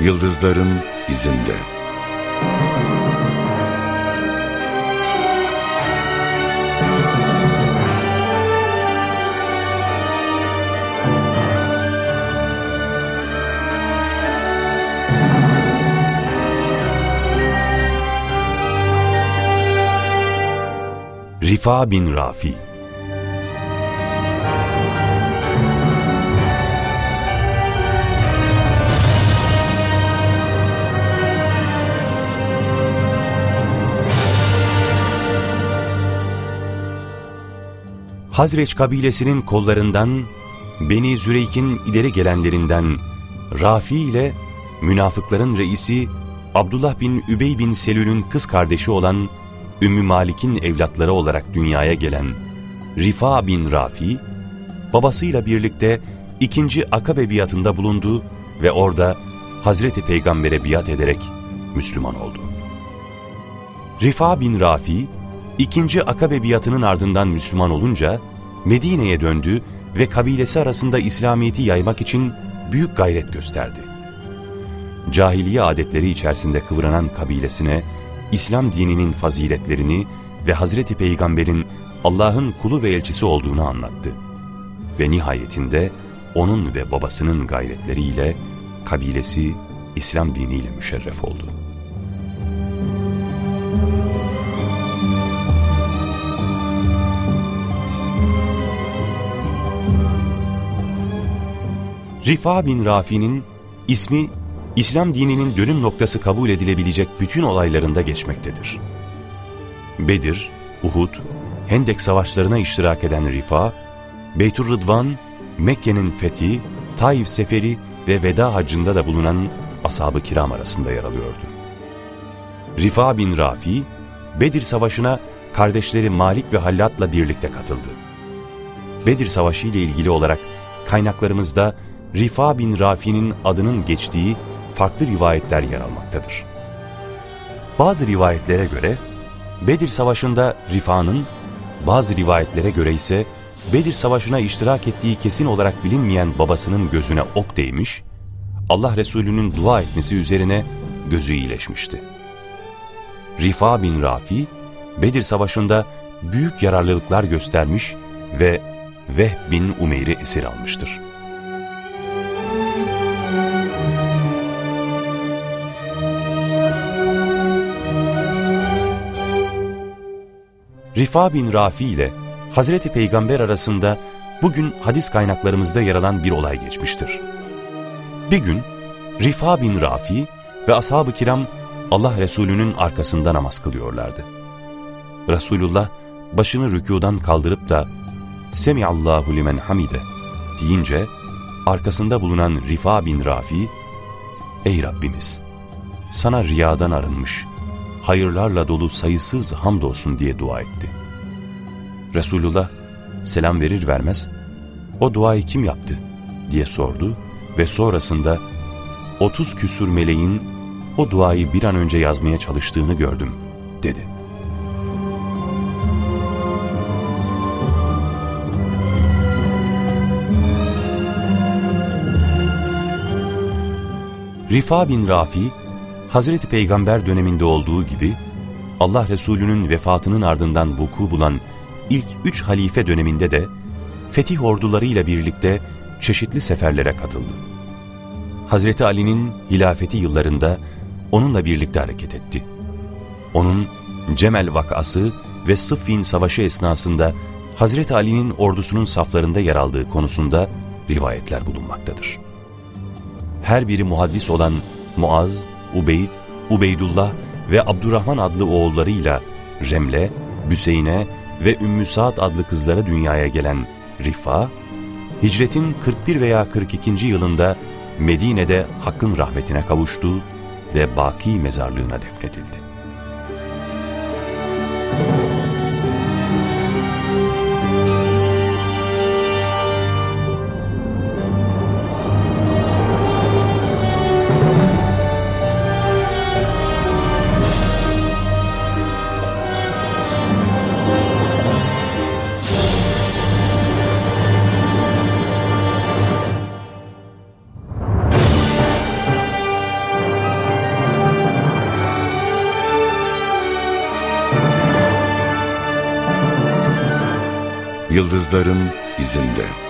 Yıldızların izinde. Rifa bin Rafi Hazreç kabilesinin kollarından, Beni Züreyk'in ileri gelenlerinden Rafi ile münafıkların reisi Abdullah bin Übey bin Selül'ün kız kardeşi olan Ümmü Malik'in evlatları olarak dünyaya gelen Rifa bin Rafi, babasıyla birlikte ikinci Akabe biatında bulundu ve orada Hazreti Peygamber'e biat ederek Müslüman oldu. Rifa bin Rafi, ikinci Akabe biatının ardından Müslüman olunca Medine'ye döndü ve kabilesi arasında İslamiyet'i yaymak için büyük gayret gösterdi. Cahiliye adetleri içerisinde kıvranan kabilesine İslam dininin faziletlerini ve Hazreti Peygamber'in Allah'ın kulu ve elçisi olduğunu anlattı. Ve nihayetinde onun ve babasının gayretleriyle kabilesi İslam diniyle müşerref oldu. Rifa bin Rafi'nin ismi İslam dininin dönüm noktası kabul edilebilecek bütün olaylarında geçmektedir. Bedir, Uhud, Hendek savaşlarına iştirak eden Rifa, Beytur Rıdvan, Mekke'nin fethi, Taif seferi ve veda hacında da bulunan ashab-ı kiram arasında yer alıyordu. Rifa bin Rafi, Bedir Savaşı'na kardeşleri Malik ve Hallat'la birlikte katıldı. Bedir Savaşı ile ilgili olarak kaynaklarımızda Rifa bin Rafi'nin adının geçtiği farklı rivayetler yer almaktadır. Bazı rivayetlere göre Bedir Savaşı'nda Rifa'nın, bazı rivayetlere göre ise Bedir Savaşı'na iştirak ettiği kesin olarak bilinmeyen babasının gözüne ok değmiş, Allah Resulü'nün dua etmesi üzerine gözü iyileşmişti. Rifa bin Rafi, Bedir Savaşı'nda büyük yararlılıklar göstermiş ve Vehb bin Umeyr'i esir almıştır. Rifa bin Rafi ile Hazreti Peygamber arasında bugün hadis kaynaklarımızda yer alan bir olay geçmiştir. Bir gün Rifa bin Rafi ve ashab-ı kiram Allah Resulü'nün arkasında namaz kılıyorlardı. Resulullah başını rükudan kaldırıp da Semiallahu limen hamide deyince arkasında bulunan Rifa bin Rafi Ey Rabbimiz! Sana riyadan arınmış, hayırlarla dolu sayısız hamdolsun diye dua etti. Resulullah selam verir vermez, o duayı kim yaptı diye sordu ve sonrasında 30 küsur meleğin o duayı bir an önce yazmaya çalıştığını gördüm dedi. Rifa bin Rafi Hazreti Peygamber döneminde olduğu gibi Allah Resulü'nün vefatının ardından vuku bulan ilk üç halife döneminde de fetih ordularıyla birlikte çeşitli seferlere katıldı. Hazreti Ali'nin hilafeti yıllarında onunla birlikte hareket etti. Onun Cemel vakası ve Sıffin savaşı esnasında Hazreti Ali'nin ordusunun saflarında yer aldığı konusunda rivayetler bulunmaktadır. Her biri muhaddis olan Muaz, Ubeyd, Ubeydullah ve Abdurrahman adlı oğullarıyla Remle, Büseyne ve Ümmü Saad adlı kızlara dünyaya gelen Rifa, hicretin 41 veya 42. yılında Medine'de Hakk'ın rahmetine kavuştu ve Baki mezarlığına defnedildi. Yıldızların izinde.''